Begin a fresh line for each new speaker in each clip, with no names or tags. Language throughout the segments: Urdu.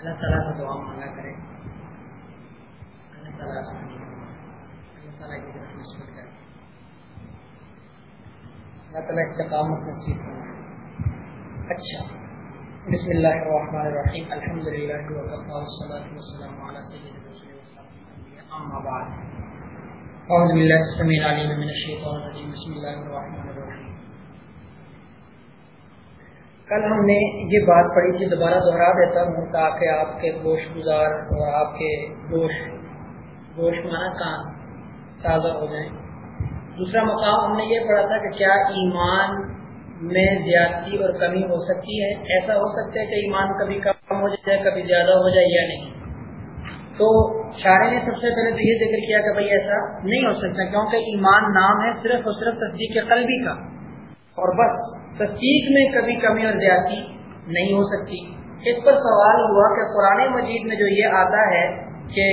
اللہ تعالیٰ سے دعا مانگا کرے۔ اللہ تعالیٰ اللہ تعالیٰ کی طرف نسبت کرے۔ اللہ تعالیٰ استقامت نصیب کرے اچھا۔ بسم اللہ الرحمن الرحیم۔ الحمد للہ والصلاة والسلام علی سید رسول اما بعد۔ اعوذ باللہ السمیع العلیم من الشیطان الرجیم۔ بسم اللہ الرحمن الرحیم کل ہم نے یہ بات پڑھی تھی، دوبارہ دہرا دیتا ہوں تاکہ آپ کے گوش گزار اور آپ کے گوش گوش مانا کان تازہ ہو جائیں۔ دوسرا مقام ہم نے یہ پڑھا تھا کہ کیا ایمان میں زیادتی اور کمی ہو سکتی ہے؟ ایسا ہو سکتا ہے کہ ایمان کبھی کم ہو جائے، کبھی زیادہ ہو جائے یا نہیں۔ تو شاعر نے سب سے پہلے تو یہ ذکر کیا کہ بھائی ایسا نہیں ہو سکتا، کیونکہ ایمان نام ہے صرف اور صرف تصدیق قلبی کا۔ اور بس تصدیق میں کبھی کمی اور زیادتی نہیں ہو سکتی۔ اس پر سوال ہوا کہ قرآن مجید میں جو یہ آتا ہے کہ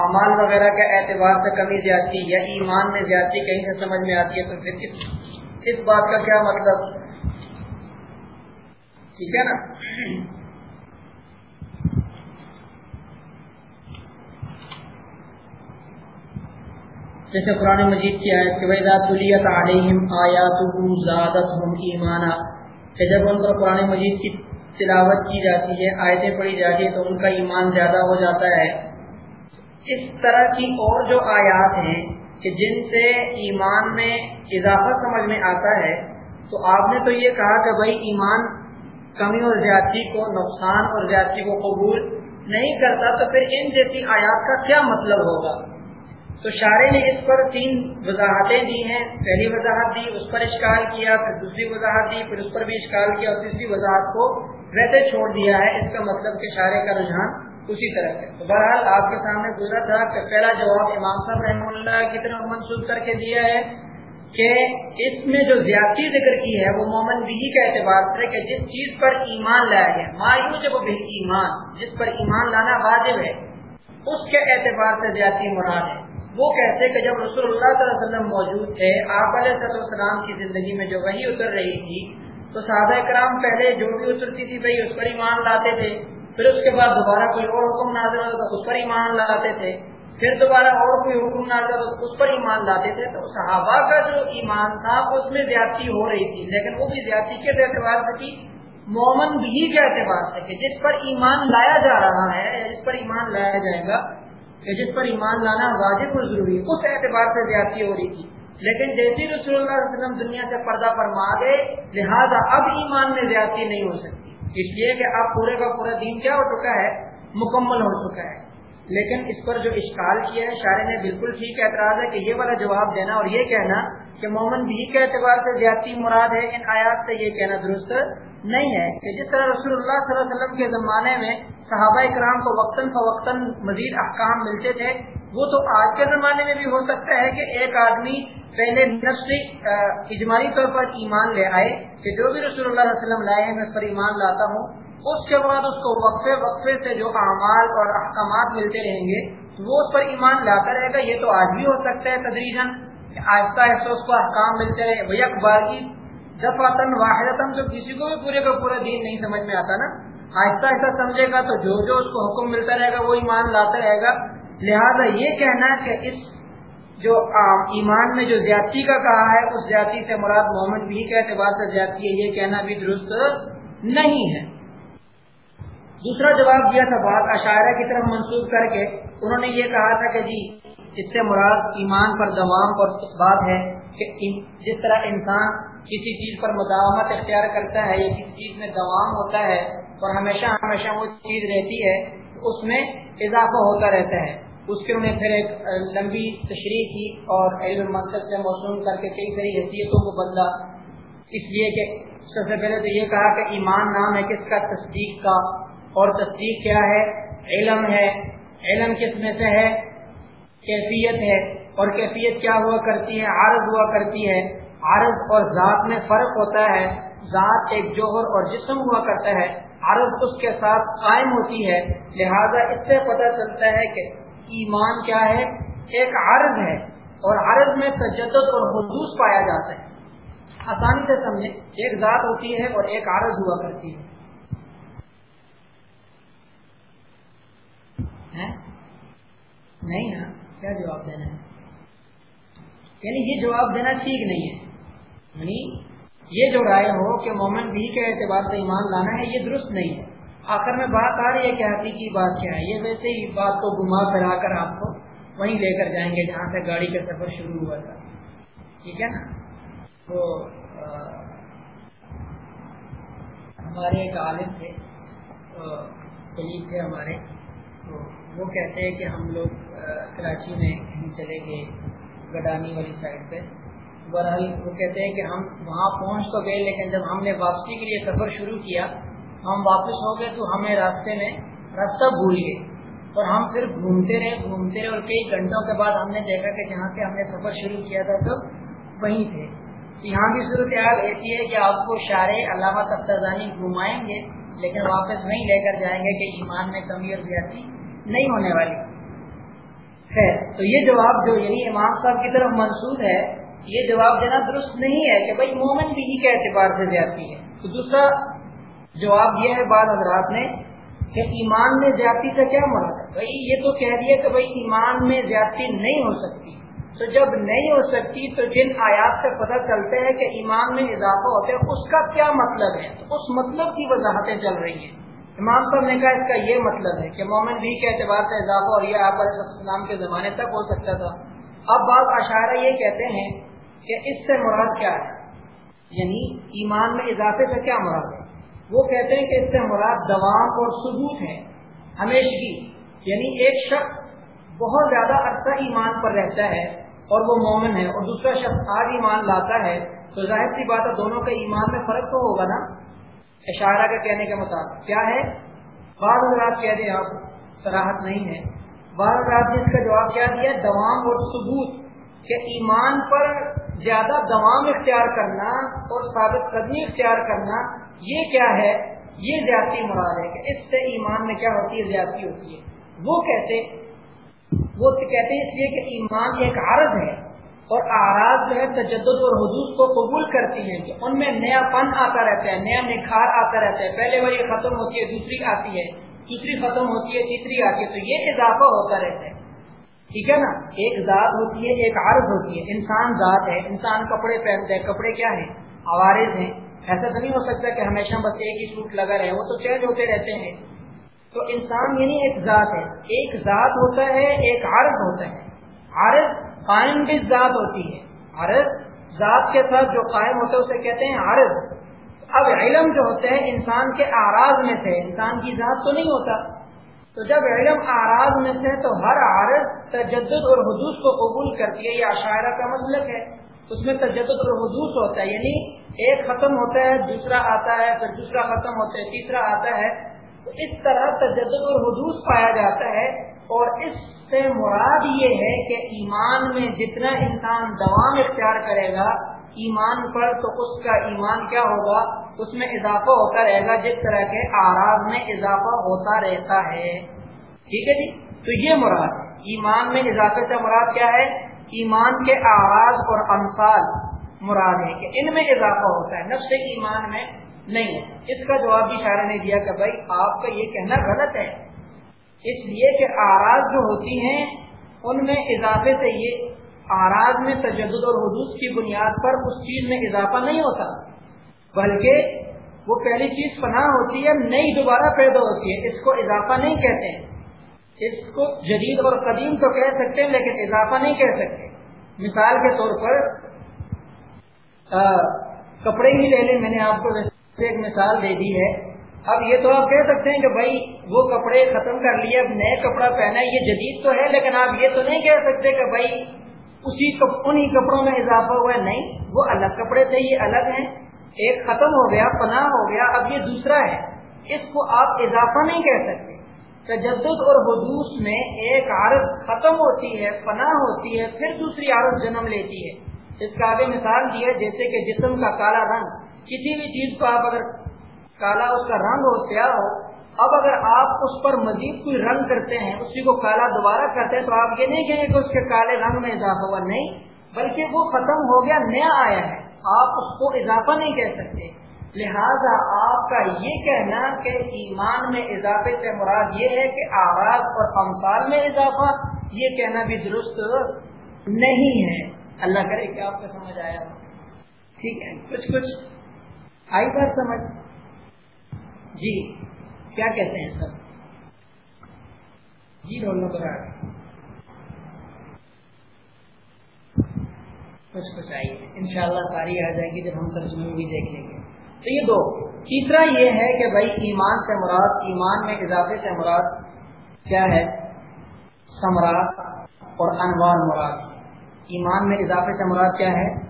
اعمال وغیرہ کے اعتبار سے کمی، زیادتی یا ایمان میں زیادتی کہیں سے سمجھ میں آتی ہے، تو پھر اس اس بات کا کیا مطلب؟ ٹھیک ہے نا؟ جیسے قرآن مجید کی آیت کہ وَإِذَا تُلِيَتْ عَلَيْهِمْ آيَاتُهُ زَادَتْهُمْ إِيمَانًا کہ جب ان پر قرآن مجید کی تلاوت کی جاتی ہے، آیتیں پڑھی جاتی ہے تو ان کا ایمان زیادہ ہو جاتا ہے۔ اس طرح کی اور جو آیات ہیں کہ جن سے ایمان میں اضافہ سمجھ میں آتا ہے، تو آپ نے تو یہ کہا کہ بھائی ایمان کمی اور زیادتی کو، نقصان اور زیادتی کو قبول نہیں کرتا، تو پھر ان جیسی آیات کا کیا مطلب ہوگا؟ تو شارے نے اس پر تین وضاحتیں دی ہیں. پہلی وضاحت دی، اس پر اشکال کیا، پھر دوسری وضاحت دی، پھر اس پر بھی اشکال کیا، اور تیسری وضاحت کو ویسے چھوڑ دیا ہے. اس کا مطلب کہ شارے کا رجحان اسی طرح ہے. تو بہرحال آپ کے سامنے گزرا تھا کہ پہلا جواب امام صاحب رحمۃ اللہ کی طرف منسوخ کر کے دیا ہے کہ اس میں جو زیادتی ذکر کی ہے، وہ مومن بھی کا اعتبار سے کہ جس چیز پر ایمان لایا گیا مایو جب وہ ایمان، جس پر ایمان لانا واجب ہے، اس کے اعتبار سے زیادتی مراد ہے. وہ کہتے کہ جب رسول اللہ صلی اللہ علیہ وسلم موجود تھے، آپ علیہ السلام کی زندگی میں جو وہی اتر رہی تھی، تو صحابہ کرام پہلے جو بھی اترتی تھی بھائی، اس پر ایمان لاتے تھے۔ پھر اس کے بعد دوبارہ کوئی اور حکم نازل ہوتا تو اس پر ایمان لاتے تھے۔ پھر دوبارہ اور کوئی حکم نازل ہوتا تو اس پر ایمان لاتے تھے۔ تو صحابہ کا جو ایمان تھا، اس میں زیادتی ہو رہی تھی۔ لیکن وہ بھی زیادتی کے اعتبار سے تھی مومن بھی کے اعتبار سے کہ جس پر ایمان لایا جا رہا ہے یا جس پر ایمان لایا جائے گا کہ جس پر ایمان لانا واجب اور ضروری اس اعتبار سے زیادتی ہو رہی تھی۔ لیکن جیسی رسول اللہ علیہ وسلم دنیا سے پردہ فرما گئے، لہذا اب ایمان میں زیادتی نہیں ہو سکتی۔ اس لیے کہ اب پورے کا پورا دین کیا ہو چکا ہے؟ مکمل ہو چکا ہے۔ لیکن اس پر جو اشکال کیا ہے، شاعر نے بالکل ٹھیک اعتراض ہے کہ یہ والا جواب دینا اور یہ کہنا کہ مومن بھی کے اعتبار سے زیادتی مراد ہے، ان آیات سے یہ کہنا درست نہیں ہے کہ جس طرح رسول اللہ صلی اللہ علیہ وسلم کے زمانے میں صحابہ کرام کو وقتاً فوقتاً مزید احکام ملتے تھے، وہ تو آج کے زمانے میں بھی ہو سکتا ہے کہ ایک آدمی پہلے نفسی اجماعی طور پر ایمان لے آئے کہ جو بھی رسول اللہ علیہ وسلم لائے ہیں، میں اس پر ایمان لاتا ہوں۔ اس کے بعد اس کو وقفے وقفے سے جو اعمال اور احکامات ملتے رہیں گے، وہ اس پر ایمان لاتا رہے گا۔ یہ تو آج بھی ہو سکتا ہے تدریجن آہستہ آہستہ اس کو احکام ملتے رہے۔ بھیا اخبار کی دفعتاً واحد تو کسی کو بھی پورے کا پورا دین نہیں سمجھ میں آتا نا۔ آہستہ آہستہ سمجھے گا تو جو جو اس کو حکم ملتا رہے گا وہ ایمان لاتا رہے گا۔ لہذا یہ کہنا کہ اس جو ایمان میں جو زیادتی کا کہا ہے، اس زیادتی سے مراد محمد بھی کے اعتبار سے زیادتی ہے، یہ کہنا بھی درست نہیں ہے۔ دوسرا جواب دیا تھا بات عشاعرہ کی طرف منسوخ کر کے۔ انہوں نے یہ کہا تھا کہ جی اس سے مراد ایمان پر دوام اور اس بات ہے کہ جس طرح انسان کسی چیز پر مداومت اختیار کرتا ہے یا کسی چیز میں دوام ہوتا ہے اور ہمیشہ ہمیشہ وہ چیز رہتی ہے، اس میں اضافہ ہوتا رہتا ہے۔ اس کے انہیں پھر ایک لمبی تشریح کی اور علم منصب سے موسوم کر کے کئی ساری حیثیتوں کو بدلا۔ اس لیے کہ سب سے پہلے تو یہ کہا کہ ایمان نام ہے کس کا؟ تصدیق کا۔ اور تصدیق کیا ہے؟ علم ہے۔ علم کس میں سے ہے؟ کیفیت ہے۔ اور کیفیت کیا ہوا کرتی ہے؟ عارض ہوا کرتی ہے۔ عرض اور ذات میں فرق ہوتا ہے۔ ذات ایک جوہر اور جسم ہوا کرتا ہے۔ عرض اس کے ساتھ قائم ہوتی ہے۔ لہذا اس سے پتہ چلتا ہے کہ ایمان کیا ہے؟ ایک عرض ہے اور عرض میں تجدد اور حدوث پایا جاتا ہے۔ آسانی سے سمجھے ایک ذات ہوتی ہے اور ایک عرض ہوا کرتی ہے۔ نہیں ہاں کیا جواب دینا ہے؟ یعنی یہ جواب دینا ٹھیک نہیں ہے۔ یعنی یہ جو رائے ہو کہ مومن بھی کے اعتبار سے ایمان لانا ہے، یہ درست نہیں ہے۔ آخر میں بات آ رہی ہے کہ حقیقی بات کیا ہے؟ یہ ویسے ہی بات کو گھما پھرا کر آپ کو وہیں لے کر جائیں گے جہاں سے گاڑی کا سفر شروع ہوا تھا۔ ٹھیک ہے نا؟ تو ہمارے ایک عالم تھے قریب تھے ہمارے۔ تو وہ کہتے ہیں کہ ہم لوگ کراچی میں کہیں چلے گئے، گڈانی والی سائڈ پہ۔ بہرحال وہ کہتے ہیں کہ ہم وہاں پہنچ تو گئے، لیکن جب ہم نے واپسی کے لیے سفر شروع کیا، ہم واپس ہو گئے تو ہمیں راستے میں راستہ بھول گئے۔ اور ہم پھر گھومتے رہے گھومتے رہے، اور کئی گھنٹوں کے بعد ہم نے دیکھا کہ جہاں سے ہم نے سفر شروع کیا تھا تو وہیں تھے۔ یہاں بھی صورتحال ایسی ہے کہ آپ کو شار علامہ تفتانی گھمائیں گے، لیکن واپس وہیں لے کر جائیں گے کہ ایمان میں کمی اور زیادتی نہیں ہونے والی۔ خیر، تو یہ جواب جو یعنی امام صاحب کی طرف منسوخ ہے یہ جواب دینا درست نہیں ہے کہ بھائی مومن بھی کے اعتبار سے زیادتی ہے۔ تو دوسرا جواب یہ ہے بعض حضرات نے کہ ایمان میں زیادتی سے کیا مراد ہے؟ بھائی یہ تو کہہ دیا کہ بھائی ایمان میں زیادتی نہیں ہو سکتی۔ تو جب نہیں ہو سکتی تو جن آیات سے پتہ چلتے ہیں کہ ایمان میں اضافہ ہوتا ہے، اس کا کیا مطلب ہے؟ اس مطلب کی وضاحتیں چل رہی ہیں۔ امام صاحب نے کہا اس کا یہ مطلب ہے کہ مومن بھی کے اعتبار سے اضافہ اور یہ آپ علیہ السلام کے زمانے تک ہو سکتا تھا۔ اب بعض اشارہ یہ کہتے ہیں کہ اس سے مراد کیا ہے؟ یعنی ایمان میں اضافے سے کیا مراد ہے؟ وہ کہتے ہیں کہ اس سے مراد دوام اور ثبوت ہے، ہمیشگی۔ یعنی ایک شخص بہت زیادہ عرصہ ایمان پر رہتا ہے اور وہ مومن ہے اور دوسرا شخص آج ایمان لاتا ہے، تو ظاہر سی بات ہے دونوں کے ایمان میں فرق تو ہوگا نا؟ اشارہ کے کہنے کے مطابق۔ کیا ہے؟ بعض رات کہہ دیں آپ سراہد نہیں ہے۔ بعض رات نے اس کا جواب کیا دیا، دوام اور ثبوت، کہ ایمان پر زیادہ دوام اختیار کرنا اور ثابت قدمی اختیار کرنا، یہ کیا ہے؟ یہ زیادتی مراد ہے کہ اس سے ایمان میں کیا ہوتی ہے؟ زیادتی ہوتی ہے۔ وہ کہتے وہ کہتے ہیں اس لیے کہ ایمان ایک عرض ہے اور آراز جو ہے تجدد اور حدود کو قبول کرتی ہیں کہ ان میں نیا پن آتا رہتا ہے، نیا نکھار آتا رہتا ہے۔ پہلے والی ختم ہوتی ہے، دوسری آتی ہے، دوسری ختم ہوتی ہے، تیسری آتی ہے۔ تو یہ اضافہ ہوتا رہتا ہے۔ ٹھیک ہے نا؟ ایک ذات ہوتی ہے، ایک عرض ہوتی ہے۔ انسان ذات ہے، انسان کپڑے پہنتے ہیں کپڑے کیا ہیں؟ آوارز ہیں۔ ایسا تو نہیں ہو سکتا کہ ہمیشہ بس ایک ہی سوٹ لگا رہے، وہ تو چینج ہوتے رہتے ہیں۔ تو انسان یعنی ایک ذات ہے۔ ایک ذات ہوتا ہے، ایک عرض ہوتا ہے۔ عرض قائم بھی ذات ہوتی ہے۔ عرض ذات کے ساتھ جو قائم ہوتا ہے، اسے کہتے ہیں عرض۔ اب علم جو ہوتے ہیں، انسان کے آراز میں سے، انسان کی ذات تو نہیں ہوتا۔ تو جب علم آراز میں سے تو ہر عارض تجدد اور حدوث کو قبول کرتی ہے، یہ عشاعرہ کا مسلک ہے۔ اس میں تجدد اور حدوث ہوتا ہے یعنی ایک ختم ہوتا ہے، دوسرا آتا ہے، پھر دوسرا ختم ہوتا ہے، تیسرا آتا ہے۔ تو اس طرح تجدد اور حدوث پایا جاتا ہے اور اس سے مراد یہ ہے کہ ایمان میں جتنا انسان دوام اختیار کرے گا، ایمان پر تو اس کا ایمان کیا ہوگا؟ اس میں اضافہ ہوتا رہے گا جس طرح کے آراز میں اضافہ ہوتا رہتا ہے۔ ٹھیک ہے جی؟ تو یہ مراد ایمان میں اضافے سے مراد کیا ہے؟ ایمان کے آراز اور انصال مراد ہے کہ ان میں اضافہ ہوتا ہے، نفس ایمان میں نہیں اس کا جواب بھی شاعر نے دیا کہ بھائی آپ کا یہ کہنا غلط ہے۔ اس لیے کہ آراز جو ہوتی ہیں، ان میں اضافے سے یہ آراز میں تجدد اور حدوث کی بنیاد پر اس چیز میں اضافہ نہیں ہوتا۔ بلکہ وہ پہلی چیز پناہ ہوتی ہے، نئی دوبارہ پیدا ہوتی ہے۔ اس کو اضافہ نہیں کہتے ہیں۔ اس کو جدید اور قدیم تو کہہ سکتے ہیں، لیکن اضافہ نہیں کہہ سکتے۔ مثال کے طور پر کپڑے ہی لے لیں۔ میں نے آپ کو ایک مثال دے دی ہے۔ اب یہ تو آپ کہہ سکتے ہیں کہ بھائی، وہ کپڑے ختم کر لیے، اب نئے کپڑا پہنا ہے، یہ جدید تو ہے، لیکن آپ یہ تو نہیں کہہ سکتے کہ بھائی، اسی انہی کپڑوں میں اضافہ ہوا ہے۔ نہیں، وہ الگ کپڑے تھے، یہ الگ ہیں۔ ایک ختم ہو گیا، پناہ ہو گیا، اب یہ دوسرا ہے۔ اس کو آپ اضافہ نہیں کہہ سکتے۔ تجدد اور حدوث میں ایک عارض ختم ہوتی ہے، پناہ ہوتی ہے، پھر دوسری عارض جنم لیتی ہے۔ اس کا آگے مثال دی ہے، جیسے کہ جسم کا کالا رنگ۔ کسی بھی چیز کو آپ اگر کالا، اس کا رنگ ہو، سیاہ ہو، اب اگر آپ اس پر مزید کوئی رنگ کرتے ہیں، اسی کو کالا دوبارہ کرتے ہیں، تو آپ یہ نہیں کہیں گے کہ اس کے کالے رنگ میں اضافہ ہوا، نہیں۔ بلکہ وہ ختم ہو گیا، نیا آیا ہے۔ آپ اس کو اضافہ نہیں کہہ سکتے۔ لہذا آپ کا یہ کہنا کہ ایمان میں اضافے سے مراد یہ ہے کہ آواز اور امسال میں اضافہ، یہ کہنا بھی درست نہیں ہے۔ اللہ کرے کہ آپ کو سمجھ آیا۔ ٹھیک ہے، کچھ کچھ۔ آئی بات سمجھ۔ جی کیا کہتے ہیں سر؟ جی رول نمبر کچھ کچھ آئیے ان شاء اللہ ساری آ جائے گی جب ہم ترجمے بھی دیکھ لیں گے۔ تو یہ دو۔ تیسرا یہ ہے کہ بھائی، ایمان سے مراد، ایمان میں اضافے سے مراد کیا ہے؟ سمراٹ اور انوار مراد۔ ایمان میں اضافے سے مراد کیا ہے؟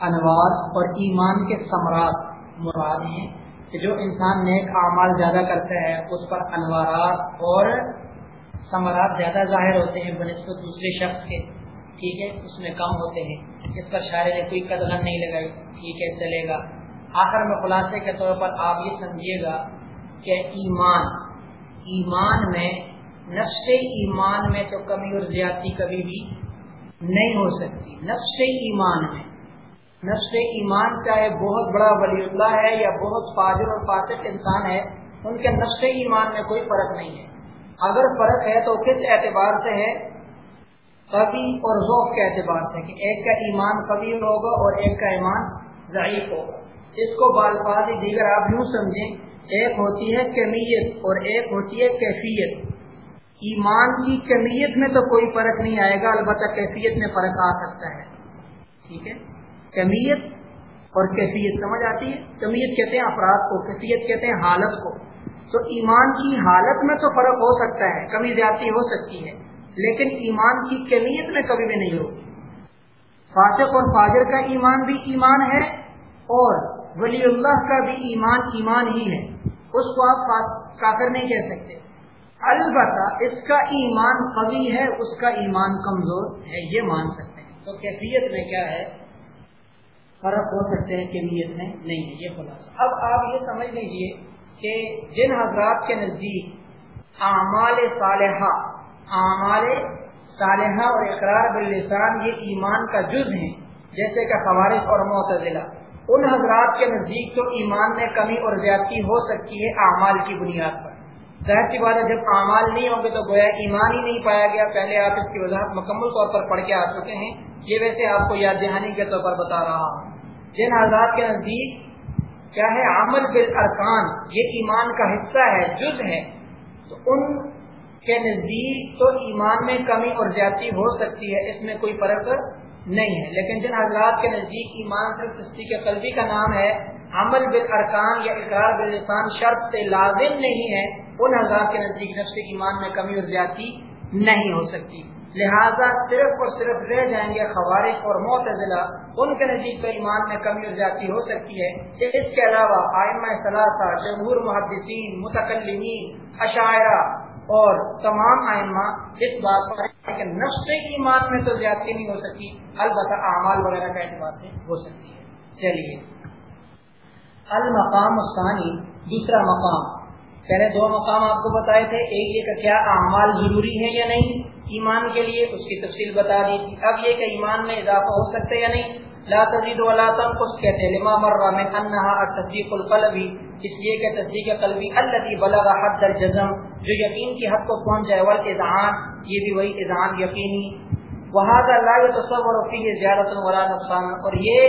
انوار اور ایمان کے سمراٹ مراد ہیں کہ جو انسان نیک اعمال زیادہ کرتا ہے، اس پر انوارات اور ثمرات زیادہ ظاہر ہوتے ہیں بنسبت دوسرے شخص کے۔ ٹھیک ہے، اس میں کم ہوتے ہیں۔ اس پر شاعر نے کوئی قدغن نہیں لگائی۔ ٹھیک ہے، چلے گا۔ آخر میں خلاصے کے طور پر آپ یہ سمجھیے گا کہ ایمان ایمان میں، نفس ایمان میں تو کمی اور زیادتی کبھی بھی نہیں ہو سکتی۔ نفس ایمان میں۔ نفس ایمان چاہے بہت بڑا ولی اللہ ہے یا بہت فاضر اور فاسق انسان ہے، ان کے نفس ایمان میں کوئی فرق نہیں ہے۔ اگر فرق ہے تو کس اعتبار سے ہے؟ قبی اور ذوق کے اعتبار سے کہ ایک کا ایمان قبی ہوگا اور ایک کا ایمان ضعیف ہوگا۔ اس کو بالفاظ دیگر آپ یوں سمجھیں، ایک ہوتی ہے کمیت اور ایک ہوتی ہے کیفیت۔ ایمان کی کمیت میں تو کوئی فرق نہیں آئے گا، البتہ کیفیت میں فرق آ سکتا ہے۔ ٹھیک ہے؟ کمیت اور کیفیت سمجھ آتی ہے؟ کمیت کہتے ہیں افراد کو، کیفیت کہتے ہیں حالت کو۔ تو ایمان کی حالت میں تو فرق ہو سکتا ہے، کمی زیادتی ہو سکتی ہے۔ لیکن ایمان کی کمیت میں کبھی بھی نہیں ہوگی فاسق اور فاجر کا ایمان بھی ایمان ہے اور ولی اللہ کا بھی ایمان ایمان ہی ہے۔ اس کو آپ کافر نہیں کہہ سکتے۔ البتہ اس کا ایمان قوی ہے، اس کا ایمان کمزور ہے، یہ مان سکتے ہیں۔ تو کیفیت میں کیا ہے؟ فرق ہو سکتے ہیں کیفیت میں؟ نہیں ہے یہ خلاصہ۔ اب آپ یہ سمجھ لیجیے کہ جن حضرات کے نزدیک اعمال صالحہ اعمال صالحہ اور اقرار باللسان یہ ایمان کا جز ہیں، جیسے کہ خوارش اور معتزلہ۔ ان حضرات کے نزدیک تو ایمان میں کمی اور زیادتی ہو سکتی ہے اعمال کی بنیاد پر۔ ظاہر سی بات ہے، جب اعمال نہیں ہوں گے تو گویا ایمان ہی نہیں پایا گیا۔ پہلے آپ اس کی وضاحت مکمل طور پر پڑھ کے آ چکے ہیں۔ یہ ویسے آپ کو یاد دہانی کے طور پر بتا رہا ہوں۔ جن حضرات کے نزدیک کیا ہے؟ عمل بالارکان، یہ ایمان کا حصہ ہے، جز ہے۔ تو ان کے نزدیک تو ایمان میں کمی اور زیادتی ہو سکتی ہے، اس میں کوئی فرق نہیں ہے۔ لیکن جن حضرات کے نزدیک ایمان صرف تصدیق قلبی کا نام ہے، عمل بالارکان یا اقرار باللسان شرط سے لازم نہیں ہے، ان حضرات کے نزدیک نفس ایمان میں کمی اور زیادتی نہیں ہو سکتی۔ لہذا صرف اور صرف رہ جائیں گے خوارش اور معتزلہ، ان کے نزدیک تو ایمان میں کمی اور زیادتی ہو سکتی ہے۔ اس کے علاوہ آئمہ ثلاثہ جمہور محدثین، متکلمین عشاعرہ اور تمام آئمہ اس بات پر کہ نفس ایمان میں تو زیادتی نہیں ہو سکتی، البتہ اعمال وغیرہ کا اعتبار سے ہو سکتی ہے۔ چلیے۔ المقام الثانی، دوسرا مقام۔ پہلے دو مقام آپ کو بتائے تھے، ایک یہ کہ کیا اعمال ضروری ہے یا نہیں؟ ایمان کے لیے اس کی تفصیل بتا دی تھی۔ اب یہ کہ ایمان میں اضافہ ہو سکتا ہے یا نہیں؟ لا تزید ولا تنقص، کہتے لما مر من انها التصديق القلبي اس لیے کہ تصدیق قلبی الذي بلغ حد الجزم۔ جو یقین کی حد کو پہنچ جائے والاذعان یہ بھی وہی اذعان یقینی۔ وهذا لا يتصور فيه زیادت ولا نقصان۔ اور یہ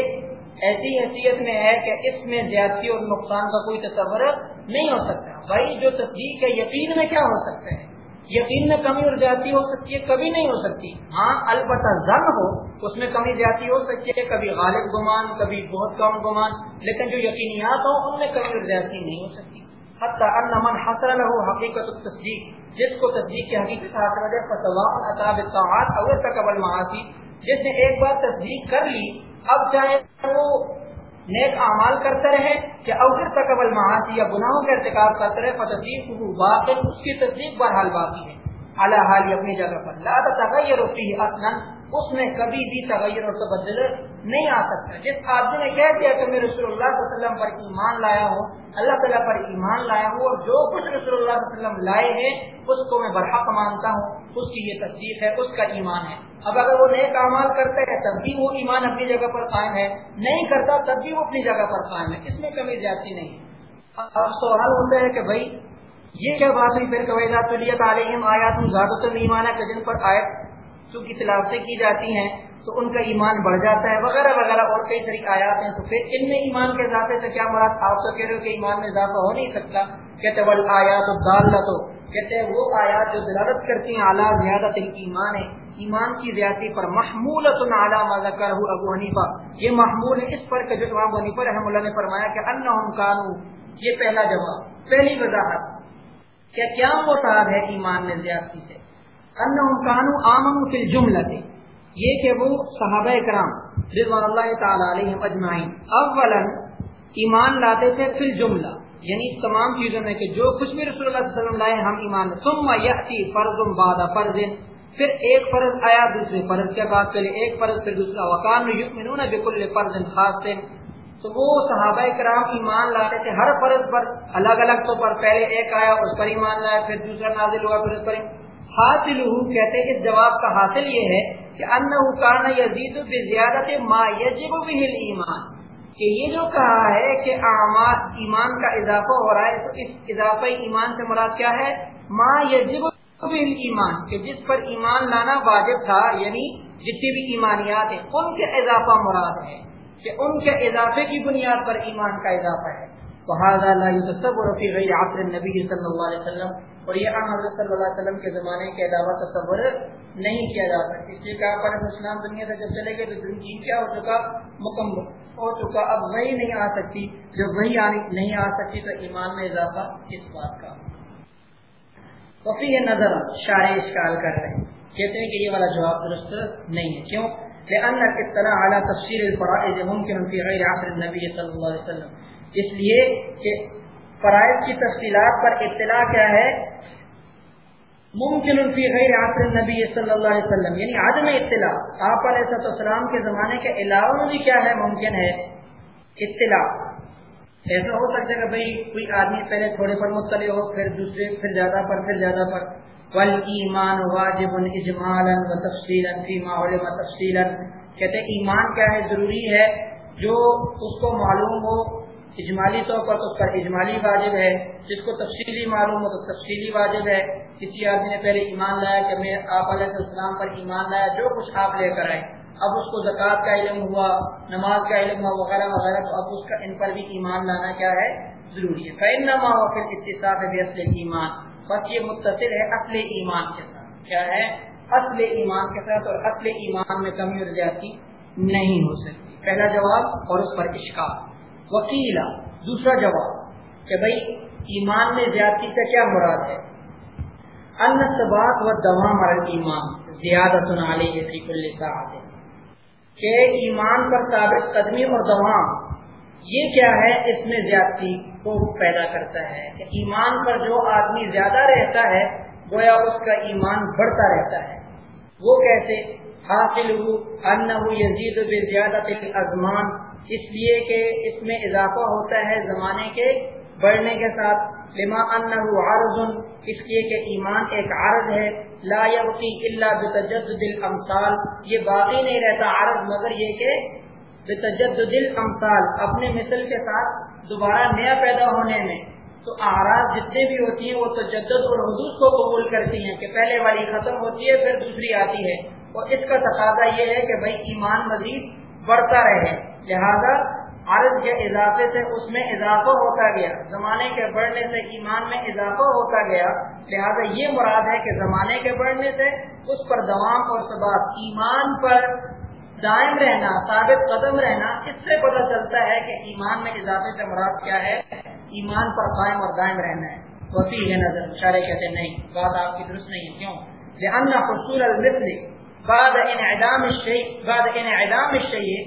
ایسی حیثیت میں ہے کہ اس میں زیادتی اور نقصان کا کوئی تصور نہیں ہو سکتا۔ بھائی، جو تصدیق ہے، یقین میں کیا ہو سکتا ہے؟ یقین میں کمی اور زیادتی ہو سکتی ہے، کبھی نہیں ہو سکتی۔ ہاں البتہ زن ہو، اس میں کمی زیادتی ہو سکتی ہے، کبھی غالب گمان، کبھی بہت کم گمان، لیکن جو یقینیات ہوں، ان میں کمی اور زیادتی نہیں ہو سکتی۔ حتیٰ من حاصل ہو حقیقت تصدیق جس کو تصدیق کی حقیقت حاصل ہے فتح اطاب اول تک قبل محاسی جس نے ایک بار تصدیق کر لی، اب چاہے وہ نیک اعمال کرتے رہے کہ اوسر تقبل معاشی یا گناہوں کا ارتکاب کرتے رہے فتصدیق باقی اس کی تصدیق بہرحال باقی ہے. اللہ حال اپنی جگہ پر. لا تغیر فی اصلا اس میں کبھی بھی تغیر اور تبدل نہیں آ سکتا۔ جس آدمی نے کہہ دیا کہ میں رسول اللہ صلی اللہ علیہ وسلم پر ایمان لایا ہوں، اللہ تعالیٰ پر ایمان لایا ہوں، اور جو کچھ رسول اللہ صلی اللہ علیہ وسلم لائے ہیں، اس کو میں برحق مانتا ہوں۔ اس کی یہ تصدیق ہے، اس کا ایمان ہے۔ اب اگر وہ نیک اعمال کرتا ہے، تب بھی وہ ایمان اپنی جگہ پر قائم ہے۔ نہیں کرتا، تب بھی وہ اپنی جگہ پر قائم ہے۔ اس میں کمی زیادتی نہیں۔ اب سوال ہوتا ہے کہ بھائی، یہ کیا بات ہوئی؟ پھر قویدات علیہم آیات زیادت ایمان ہے جن پر آیت کی تلاوتیں کی جاتی ہیں، تو ان کا ایمان بڑھ جاتا ہے، وغیرہ وغیرہ، اور کئی طریقے آیات ہیں، تو پھر ان میں ایمان کے اضافے سے کیا مراد؟ آپ تو کہہ رہے ہو کہ ایمان میں اضافہ ہو نہیں سکتا۔ کہتے بل آیات تو کہتے ہیں، وہ آیات جو دلالت کرتی ہیں اعلیٰ زیادہ ایمان ہے۔ ایمان کی زیادتی پر محمول ابو حنیفہ۔ یہ محمول ہے اس پر کہ جو امام حنیفہ رحم اللہ نے فرمایا کہ ان کانو۔ یہ پہلا جواب، پہلی وضاحت۔ کیا کیا متعد ہے ایمان میں زیادتی سے؟ ان کانو آمن فی الجملہ یہ کہ وہ صحابہ کرام رضوان اللہ تعالی علیہ اجمعین اولا ایمان لاتے تھے فی الجملہ۔ یعنی تمام چیزوں میں کہ جو کچھ بھی رسول اللہ صلی اللہ علیہ وسلم لائے ہم ایمان ثم یاتی فرض بعد فرض پھر ایک فرض آیا دوسرے فرض کے بعد پہلے ایک فرض، پھر دوسرا۔ وقان یؤمنون بكل فرض خاص سے تو وہ صحابہ کرام ایمان لاتے تھے ہر فرض پر۔ الگ الگ تو پر پہلے ایک آیا، اس پر ایمان لایا، پھر دوسرا نازل ہوا، پھر اس پر۔ حاصل کہتے اس جواب کا حاصل یہ ہے کہ انہو کان یزید بزیادت ما یجب به ایمان کہ یہ جو کہا ہے کہ اعمال، ایمان کا اضافہ ہو رہا ہے، تو اس اضافہ ایمان سے مراد کیا ہے؟ ما یجب به ایمان کہ جس پر ایمان لانا واجب تھا یعنی جتنی بھی ایمانیات ہیں، ان کے اضافہ مراد ہے کہ ان کے اضافے کی بنیاد پر ایمان کا اضافہ ہے۔ وهذا لا يتصور في غير عصر النبي صلى الله عليه وسلم۔ اور یہ حضرت صلی اللہ علیہ وسلم کے زمانے کے علاوہ تصور نہیں کیا جاتا اس لیے کہا پر اسلام دنیا سے جب چلے گئے تو دن جی کیا ہو چکا، مکمل ہو چکا۔ اب وہی نہیں آ سکتی۔ جب وہی نہیں آ سکتی تو ایمان میں اضافہ اس بات کا۔ وفی نظر شار اشکال کر رہے ہیں۔ کہتے ہیں کہ یہ والا جواب درست نہیں ہے۔ کیوں؟ لأن الاطلاع على تفسير الفرائض ممكن في غير عصر النبي صلی اللہ علیہ وسلم۔ اس لیے کہ فرائض کی تفصیلات پر اطلاع کیا ہے؟ ممکن فی غیر عصر النبی صلی اللہ علیہ وسلم یعنی عدم اطلاع۔ آپ علیہ السلام کے زمانے کے علاوہ بھی کیا ہے؟ ممکن ہے۔ اطلاع۔ ایسا ہو سکتا ہے کہ بھائی کوئی آدمی پہلے تھوڑے پر مطلع ہو، پھر دوسرے، پھر زیادہ پر، پھر زیادہ پر۔ ول ایمان واجب اجمالا و تفصیلا فی ما علم تفصیلا کہتے ہیں ایمان کیا ہے؟ ضروری ہے جو اس کو معلوم ہو۔ اجمالی طور پر تو اس پر اجمالی واجب ہے، جس کو تفصیلی معلوم ہو تو تفصیلی واجب ہے۔ کسی آدمی نے پہلے ایمان لایا کہ میں آپ علیہ السلام پر ایمان لایا، جو کچھ آپ لے کر آئے۔ اب اس کو زکوٰۃ کا علم ہوا، نماز کا علم ہوا، وغیرہ وغیرہ، تو اب اس کا ان پر بھی ایمان لانا کیا ہے؟ ضروری ہے۔ فین نما وقت اتصاف ہے اصل ایمان بس یہ متصل ہے اصل ایمان کے ساتھ۔ کیا ہے؟ اصل ایمان کے ساتھ اور اصل ایمان میں کمی اور زیادتی نہیں ہو سکتی۔ پہلا جواب اور اس پر اشکال۔ وکیلا دوسرا جواب کہ بھائی، ایمان میں زیادتی سے کیا مراد ہے؟ ان سبات و دوام ایمان زیادہ سنالے فی کل ساعت۔ کہ ایمان پر ثابت قدمی اور دوام، یہ کیا ہے؟ اس میں زیادتی کو پیدا کرتا ہے۔ کہ ایمان پر جو آدمی زیادہ رہتا ہے، گویا اس کا ایمان بڑھتا رہتا ہے۔ وہ کیسے؟ حاصل ہو ان یزید زیادہ ازمان، اس لیے کہ اس میں اضافہ ہوتا ہے زمانے کے بڑھنے کے ساتھ، لما انه عارض اس لیے کہ ایمان ایک عارض ہے، لا يبقي الا بتجدد الامثال، یہ باقی نہیں رہتا عارض مگر یہ کہ بتجدد الامثال، اپنے مثل کے ساتھ دوبارہ نیا پیدا ہونے میں۔ تو اعراض جتنے بھی ہوتی ہیں، وہ تجدد اور حدود کو قبول کرتی ہیں، کہ پہلے والی ختم ہوتی ہے، پھر دوسری آتی ہے۔ اور اس کا تقاضا یہ ہے کہ بھائی ایمان مزید بڑھتا رہے۔ لہذا عرض کے اضافے سے اس میں اضافہ ہوتا گیا۔ زمانے کے بڑھنے سے ایمان میں اضافہ ہوتا گیا۔ لہذا یہ مراد ہے کہ زمانے کے بڑھنے سے اس پر دوام اور سباب ایمان پر دائم رہنا، ثابت قدم رہنا، اس سے پتہ چلتا ہے کہ ایمان میں اضافے سے مراد کیا ہے۔ ایمان پر قائم اور دائم رہنا ہے۔ وسیع ہے نظر، اشارے کہتے نہیں، بات آپ کی درست نہیں کیوں؟ لہٰذا حصول المثل بعد انعدام الشیء، بعد انعدام الشیء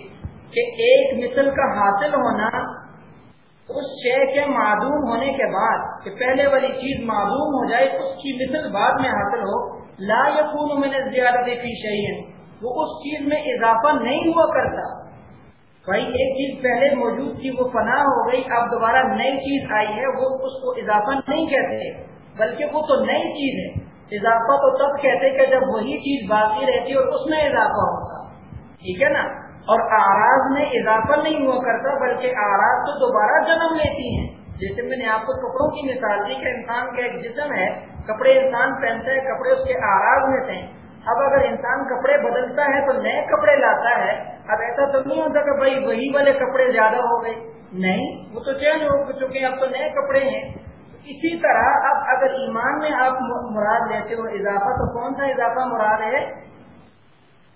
کہ ایک مثل کا حاصل ہونا اس شے کے معدوم ہونے کے بعد، کہ پہلے والی چیز معدوم ہو جائے، اس کی مثل بعد میں حاصل ہو، لا یقون من زیادہ فی شیء، وہ اس چیز میں اضافہ نہیں ہوا کرتا۔ بھائی، ایک چیز پہلے موجود تھی، وہ فنا ہو گئی، اب دوبارہ نئی چیز آئی ہے، وہ اس کو اضافہ نہیں کہتے، بلکہ وہ تو نئی چیز ہے۔ اضافہ تو تب کہتے کہ جب وہی چیز باقی رہتی اور اس میں اضافہ ہوتا۔ ٹھیک ہے نا؟ اور آراز میں اضافہ نہیں ہوا کرتا، بلکہ آراز تو دوبارہ جنم لیتی ہیں۔ جیسے میں نے آپ کو کپڑوں کی مثال دی کہ انسان کا ایک جسم ہے، کپڑے انسان پہنتا ہے، کپڑے اس کے آراز میں تھے۔ اب اگر انسان کپڑے بدلتا ہے تو نئے کپڑے لاتا ہے۔ اب ایسا تو نہیں ہوتا کہ بھائی وہی والے کپڑے زیادہ ہو گئے۔ نہیں، وہ تو چینج ہو چکے اب تو نئے کپڑے ہیں۔ اسی طرح اب اگر ایمان میں آپ مراد لیتے ہو، اضافہ تو کون سا اضافہ مراد ہے؟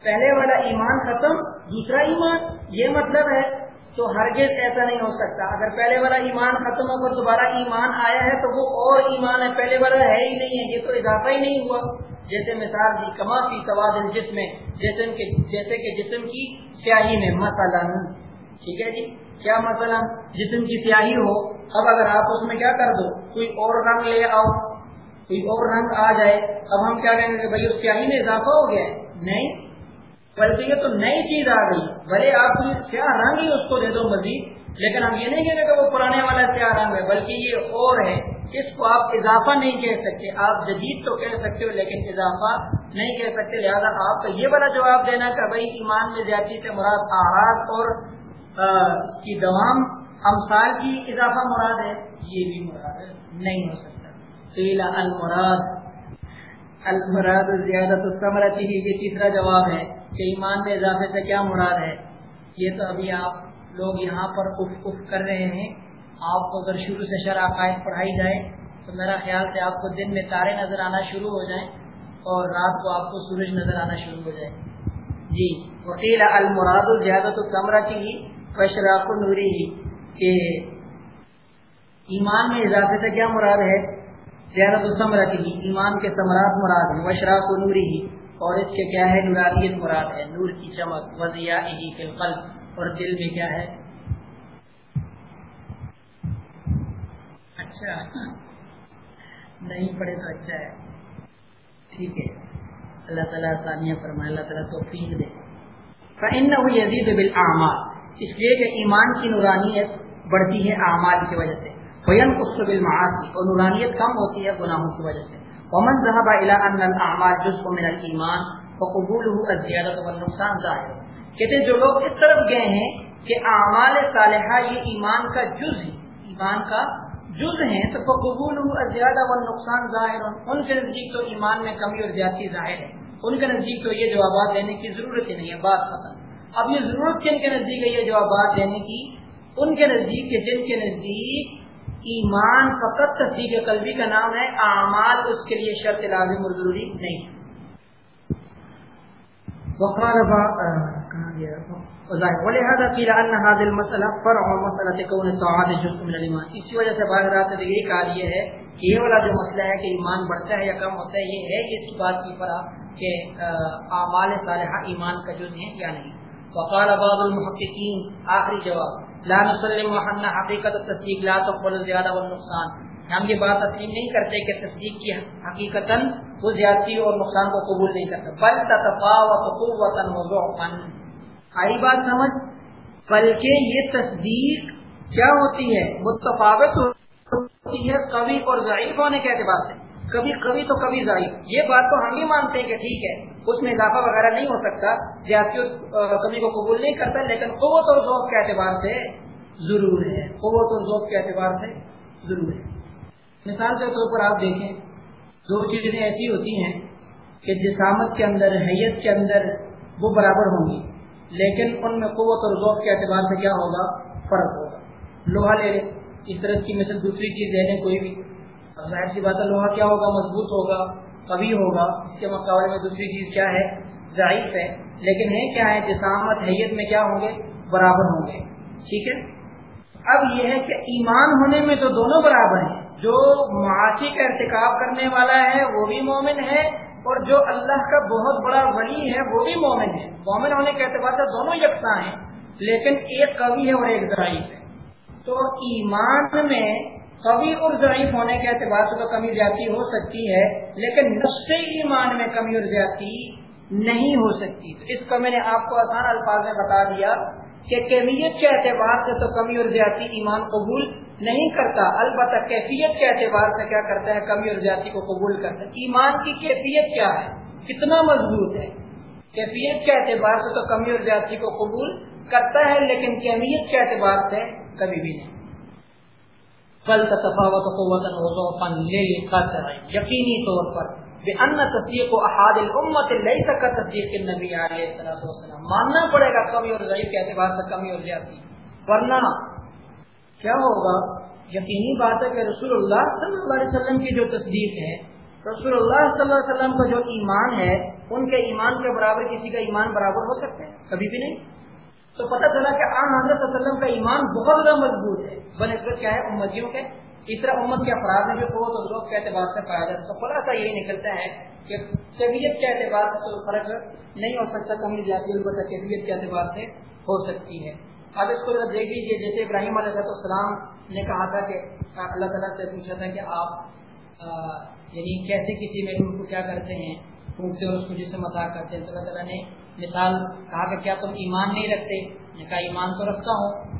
پہلے والا ایمان ختم، دوسرا ایمان، یہ مطلب ہے تو ہرگز ایسا نہیں ہو سکتا۔ اگر پہلے والا ایمان ختم ہو کر دوبارہ ایمان آیا ہے تو وہ اور ایمان ہے۔ پہلے والا ہے ہی نہیں ہے، یہ تو اضافہ ہی نہیں ہوا۔ جیسے مثال دی، کما کی سواد جسم جیسے کہ جیسے کہ جسم کی سیاہی میں، مثلا۔ ٹھیک ہے جی؟ کیا مثلا؟ جسم کی سیاہی ہو۔ اب اگر آپ اس میں کیا کر دو، کوئی اور رنگ لے آؤ، کوئی اور رنگ آ جائے، اب ہم کیا کہیں گے، بھائی اس سیاہی میں اضافہ ہو گیا ہے؟ نہیں۔ بلکہ یہ تو نئی چیز آ گئی۔ بھلے آپ کوئی سیاہ رنگ ہی اس کو دے دو مزید، لیکن ہم یہ نہیں کہیں گے کہ وہ پرانے والا سیاہ رنگ ہے، بلکہ یہ اور ہے۔ اس کو آپ اضافہ نہیں کہہ سکتے، آپ جدید تو کہہ سکتے ہو، لیکن اضافہ نہیں کہہ سکتے۔ لہٰذا آپ کا یہ بڑا جواب دینا کہ بھائی ایمان میں زیادتی سے مراد آہات اور اس کی دوام امثال کی اضافہ مراد ہے، یہ بھی مراد ہے، نہیں ہو سکتا۔ المراد۔ المراد زیادہ تو سمرتی یہ تیسرا جواب ہے کہ ایمان میں اضافے سے کیا مراد ہے؟ یہ تو ابھی آپ لوگ یہاں پر اف اف کر رہے ہیں۔ آپ کو اگر شروع سے شرح عقائد پڑھائی جائے، تو میرا خیال سے آپ کو دن میں تارے نظر آنا شروع ہو جائیں اور رات کو آپ کو سورج نظر آنا شروع ہو جائے۔ جی وکیل المراد زیادہ تو کمرہ کی فشراق نوری ہی۔ کہ ایمان میں اضافے سے کیا مراد ہے؟ زیادہ تو سمرہ کی ایمان کے ثمرات مراد ہیں وشراق و نوری ہی، اور اس کے کیا ہے؟ نورانیت مراد ہے، نور کی چمک وزیا ہی قلب اور دل میں کیا ہے؟ اچھا نہیں پڑھے تو اچھا ہے۔ ٹھیک ہے۔ اللہ تعالیٰ ثانیہ فرمائے، اللہ تعالیٰ توفیق دے۔ فَإِنَّهُ يَزِيدُ بِالْأَعْمَالِ اس لیے کہ ایمان کی نورانیت بڑھتی ہے اعمال کی وجہ سے۔ فَيَنْقُصُ بِالْمَعَاصِ اور نورانیت کم ہوتی ہے گناہوں کی وجہ سے۔ ومن ذهب الى ان الاعمال جزء من الايمان فقبوله الزياده والنقصان ظاهر۔ کہتے ہیں، جو لوگ اس طرف گئے ہیں کہ اعمال صالحہ یہ ایمان کا جز ہے، ایمان کا جز ہیں، تو فقبوله الزياده والنقصان ظاهر۔ ان کے نزدیک تو ایمان میں کمی اور زیادتی ظاہر ہے۔ ان کے نزدیک تو یہ جوابات دینے کی ضرورت ہی نہیں ہے، بات ختم۔ اب یہ ضرورت کن کے نزدیک ہے یہ جوابات دینے کی؟ ان کے نزدیک کے جن کے نزدیک ایمان فقط تصدیق قلبی کا نام ہے، اعمال اس کے لیے شرط لازم اور ضروری نہیں۔ اسی وجہ سے بعض رات یہ کہا یہ ہے کہ یہ والا جو مسئلہ ہے کہ ایمان بڑھتا ہے یا کم ہوتا ہے، یہ ہے اس بات کی فرح کہ اعمال صالحہ ایمان کا جز ہے یا نہیں۔ وقال بعض المحققین آخری جواب، لا نسلم وحنا حقیقت تصدیق لا تقبل زیادہ والنقصان. ہم یہ بات تسلیم نہیں کرتے کہ تصدیق کی حقیقتا وہ زیادتی اور نقصان کو قبول نہیں کرتا۔ بل تتفاوت قوتا وضعفا آئی بات سمجھ؟ بلکہ یہ تصدیق کیا ہوتی ہے؟ متفاوت ہوتی ہے، قوی اور ضعیف ہونے کے اعتبار سے۔ کبھی کبھی تو کبھی ضعیف یہ بات تو ہم بھی مانتے ہیں کہ ٹھیک ہے، اس میں اضافہ وغیرہ نہیں ہو سکتا۔ زیادتی کمی کو قبول نہیں کرتا، لیکن قوت اور ذوق کے اعتبار سے ضرور ہے۔ قوت اور ذوق کے اعتبار سے ضرور ہے۔ مثال کے طور پر آپ دیکھیں دو چیزیں ایسی ہوتی ہیں کہ جسامت کے اندر، حیت کے اندر وہ برابر ہوں گی، لیکن ان میں قوت اور ذوق کے اعتبار سے کیا ہوگا؟ فرق ہوگا۔ لوہا لے لیں، اس طرح کی مثل دوسری چیز لے لیں، کوئی بھی۔ ظاہر سی بات ہے، لوہا کیا ہوگا؟ مضبوط ہوگا، قوی ہوگا۔ اس کے مقابلے میں دوسری چیز کیا ہے؟ ضعیف ہے۔ لیکن ہے کیا ہے؟ جسامت، حیت میں کیا ہوں گے؟ برابر ہوں گے۔ ٹھیک ہے؟ اب یہ ہے کہ ایمان ہونے میں تو دونوں برابر ہیں۔ جو معاشی کا ارتکاب کرنے والا ہے، وہ بھی مومن ہے، اور جو اللہ کا بہت بڑا ولی ہے، وہ بھی مومن ہے۔ مومن ہونے کے اعتبار سے دونوں یکساں ہیں، لیکن ایک قوی ہے اور ایک ضعیف ہے۔ تو ایمان میں قوی اور ضعیف ہونے کے اعتبار سے تو کمی زیادتی ہو سکتی ہے، لیکن نفس ایمان میں کمی اور زیادتی نہیں ہو سکتی۔ تو اس کو میں نے آپ کو آسان الفاظ میں بتا دیا کہ کیمیت کے اعتبار سے تو کمی اور زیادتی ایمان قبول نہیں کرتا۔ البتہ کیفیت کے اعتبار سے کیا کرتا ہے؟ کمی اور زیادتی کو قبول کرتا ہے۔ ایمان کی کیفیت کیا ہے؟ کتنا مضبوط ہے۔ کیفیت کے اعتبار سے تو کمی اور زیادتی کو قبول کرتا ہے، لیکن کیمیت کے اعتبار سے کبھی بھی نہیں۔ بل تفاوت قوتا وضعفا للقطع یقینی طور پر بان تصدیق احاد الامت ليس كتصدیق النبي عليه الصلاه والسلام. ماننا پڑے گا کمی اور ضعیف کے اعتبار سے کمی اور زیادتی. ورنہ کیا ہوگا؟ یقینی بات ہے کہ رسول اللہ صلی اللہ علیہ وسلم کی جو تصدیق ہے، رسول اللہ صلی اللہ علیہ وسلم کا جو ایمان ہے، ان کے ایمان کے برابر کسی کا ایمان برابر ہو سکتے ہیں کبھی بھی نہیں. تو پتہ چلا کہ عام حضرت وسلم کا ایمان بہت زیادہ مضبوط ہے۔ بنسبت کیا ہے؟ امتیوں کے اس طرح امت کے افراد میں جو قوت اور ذوق کے اعتبار سے پایا جاتا ہے تو خلاصہ یہی نکلتا ہے کہ طبیعت کے اعتبار سے تو فرق نہیں ہو سکتا کمی جاتی البتہ طبیعت کے اعتبار سے ہو سکتی ہے۔ اب اس کو دیکھ لیجیے جیسے ابراہیم علیہ السلام نے کہا تھا کہ اللہ تعالیٰ سے پوچھا تھا کہ آپ یعنی کیسے کسی میں ان کو کیا کرتے ہیں؟ پھونکتے اور اس کو جسے متا کرتے ہیں۔ اللہ تعالیٰ نے مثال کہا کہ کیا تم ایمان نہیں رکھتے؟ نے کہا ایمان تو رکھتا ہوں۔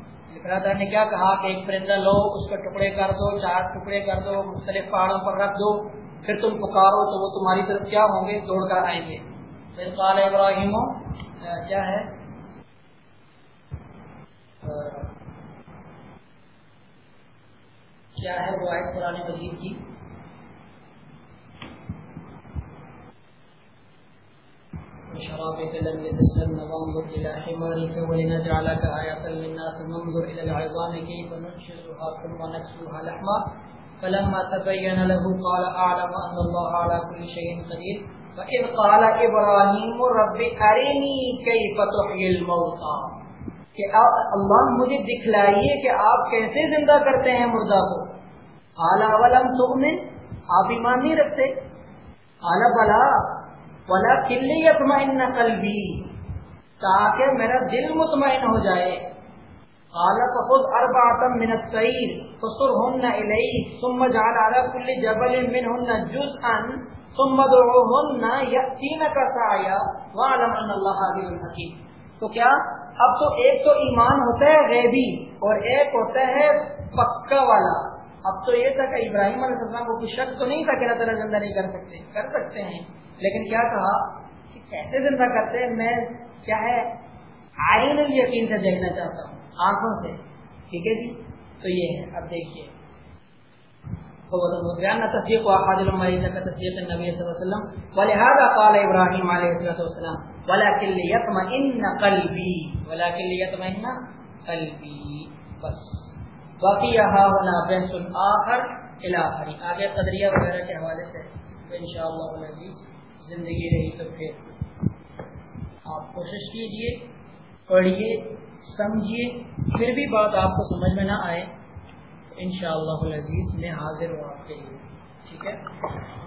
اللہ نے کیا کہا کہ ایک پرندہ لو، اس کے ٹکڑے کر دو، چار ٹکڑے کر دو، مختلف پہاڑوں پر رکھ دو، پھر تم پکارو تو وہ تمہاری طرف کیا ہوں گے؟ دوڑ کر آئیں گے۔ پھر قال ابراہیم کیا ہے؟ کیا ہے وہ آئے قرآن مجید کی؟ وشرابك لم يتسن وانظر إلى حمارك ولنجعلك آية للناس وانظر إلى العظام كيف ننشرها ثم نكسوها لحما. فلما تبين له قال أعلم أن الله على كل شيء قدير. فإذ قال إبراهيم رب أرني كيف تحيي الموتى. کہ آپ اللہ مجھے دکھلائیے کہ آپ کیسے زندہ کرتے ہیں مردہ کو. اعلیٰ ولم تؤمن؟ آپ ایمان نہیں رکھتے. اعلیٰ بلا. ولا کلی اطمئن قلبی تاکہ میرا دل مطمئن ہو جائے۔ قالت خذ اربعه من الطير، فصرهن اليك ثم جعل على كل جبل منهن جزءا، ثم ادعوهن ياتينك سعيا، واعلم ان الله عليم حكيم۔ تو کیا؟ اب تو ایک تو ایمان ہوتا ہے غیبی، اور ایک ہوتا ہے پکا والا۔ اب تو یہ تھا کہ ابراہیم علیہ السلام کو کوئی شک تو نہیں تھا کہ اللہ تعالیٰ زندہ نہیں کر سکتے۔ کر سکتے ہیں۔ لیکن کیا کہا؟ کہ کیسے زندہ کرتے ہیں میں کیا ہے؟ آئین یقین سے دیکھنا چاہتا ہوں آنکھوں سے۔ ٹھیک ہے جی؟ تو یہ ہے۔ اب دیکھیے۔ تصدیق تصدیق نبی صلی اللہ علیہ وسلم۔ ولہذا قال ابراہیم علیہ السلام ولكن ليطمئن قلبي ولكن ليطمئن قلبي بس۔ باقی یہاں ہونا بحث آخر الى آگے قدریہ وغیرہ کے حوالے سے انشاءاللہ العزیز زندگی رہی تو پھر آپ کوشش کیجیے پڑھیے سمجھیے پھر بھی بات آپ کو سمجھ میں نہ آئے ان شاء اللہ عزیز میں حاضر ہوں آپ کے لیے۔ ٹھیک ہے؟